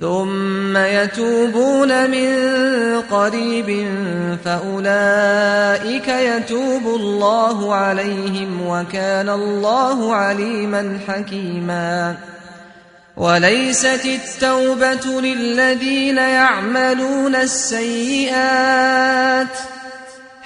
ثم يتوبون من قريب فأولئك يتوب الله عليهم وكان الله عليما حكيما. وليست التوبة للذين يعملون السيئات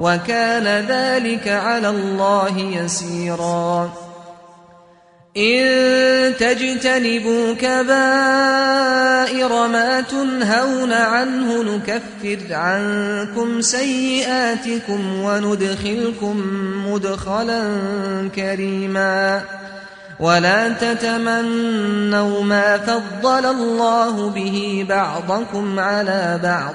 وكان ذلك على الله يسيرا. إن تجتنبوا كبائر ما تنهون عنه نكفر عنكم سيئاتكم وندخلكم مدخلا كريما. ولا تتمنوا ما فضل الله به بعضكم على بعض.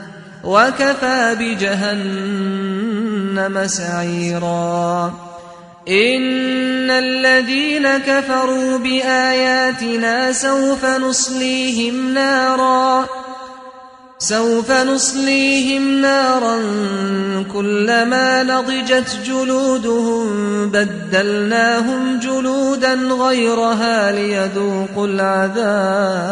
وكفى بجهنم سعيرا. إن الذين كفروا بآياتنا سوف نصليهم نارا. سوف نصليهم نارا كلما نضجت جلودهم بدلناهم جلودا غيرها ليذوقوا العذاب.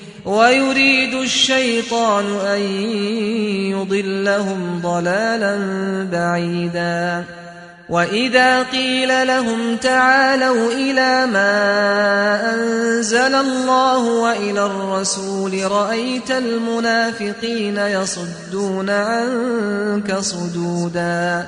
ويريد الشيطان أن يضلهم ضلالا بعيدا. وإذا قيل لهم تعالوا إلى ما أنزل الله وإلى الرسول رأيت المنافقين يصدون عنك صدودا.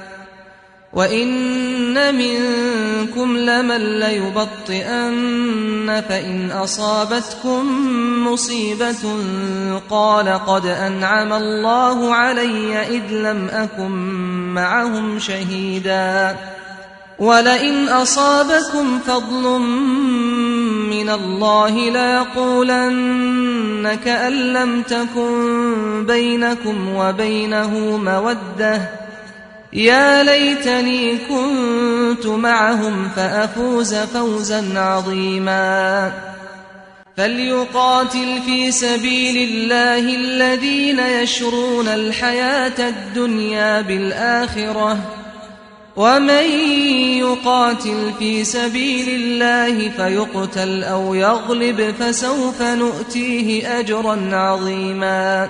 وإن منكم لمن ليبطئن فإن أصابتكم مصيبة قال قد أنعم الله علي إذ لم أكن معهم شهيدا ولئن أصابكم فضل من الله ليقولن كأن لم تكن بينكم وبينه مودة يا ليتني كنت معهم فأفوز فوزا عظيما. فليقاتل في سبيل الله الذين يشرون الحياة الدنيا بالآخرة. ومن يقاتل في سبيل الله فيقتل أو يغلب فسوف نؤتيه أجرا عظيما.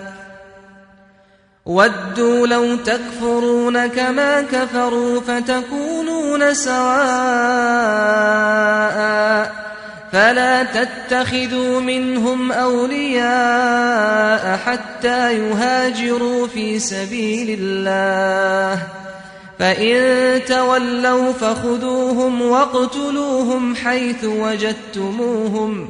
ودوا لو تكفرون كما كفروا فتكونون سواء فلا تتخذوا منهم أولياء حتى يهاجروا في سبيل الله. فإن تولوا فخذوهم واقتلوهم حيث وجدتموهم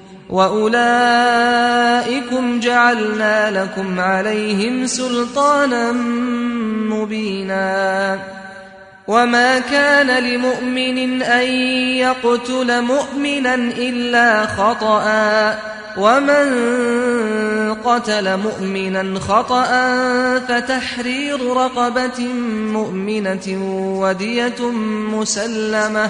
وأولئكم جعلنا لكم عليهم سلطانا مبينا. وما كان لمؤمن أن يقتل مؤمنا إلا خطأ. ومن قتل مؤمنا خطأ فتحرير رقبة مؤمنة ودية مسلمة.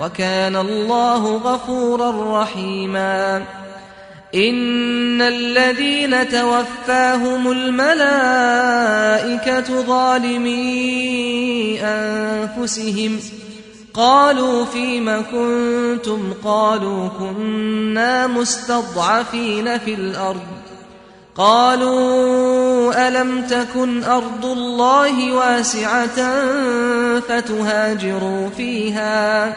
وكان الله غفورا رحيما. إن الذين توفاهم الملائكة ظالمي أنفسهم. قالوا فيم كنتم؟ قالوا كنا مستضعفين في الأرض. قالوا ألم تكن أرض الله واسعة فتهاجروا فيها؟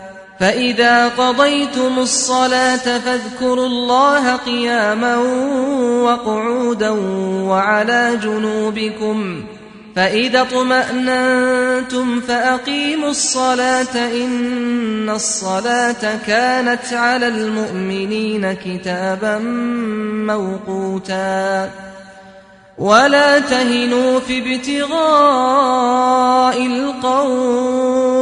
فإذا قضيتم الصلاة فاذكروا الله قياما وقعودا وعلى جنوبكم فإذا اطمأننتم فأقيموا الصلاة إن الصلاة كانت على المؤمنين كتابا موقوتا ولا تهنوا في ابتغاء القوم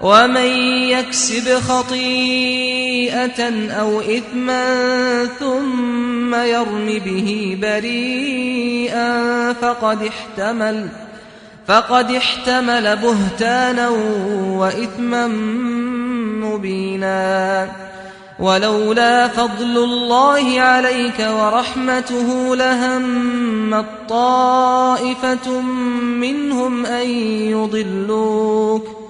ومن يكسب خطيئة أو إثما ثم يرم به بريئا فقد احتمل فقد احتمل بهتانا وإثما مبينا. ولولا فضل الله عليك ورحمته لهم طائفة منهم أن يضلوك.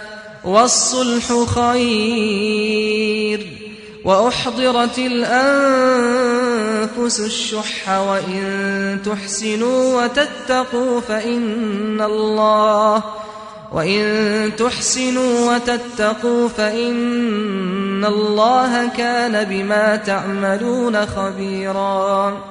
والصلح خير وأحضرت الأنفس الشح وإن تحسنوا وتتقوا فإن الله وإن تحسنوا وتتقوا فإن الله كان بما تعملون خبيرا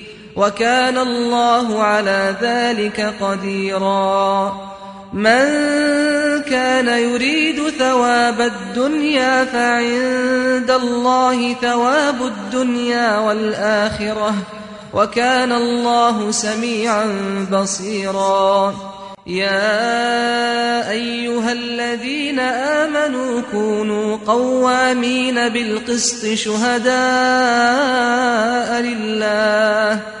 وكان الله على ذلك قديرا. من كان يريد ثواب الدنيا فعند الله ثواب الدنيا والآخرة. وكان الله سميعا بصيرا. يا أيها الذين آمنوا كونوا قوامين بالقسط شهداء لله.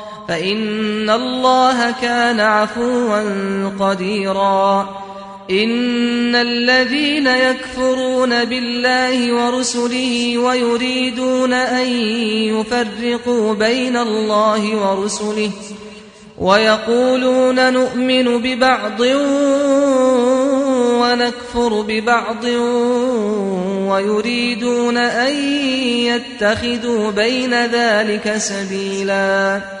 فإن الله كان عفوا قديرا. إن الذين يكفرون بالله ورسله ويريدون أن يفرقوا بين الله ورسله ويقولون نؤمن ببعض ونكفر ببعض ويريدون أن يتخذوا بين ذلك سبيلا.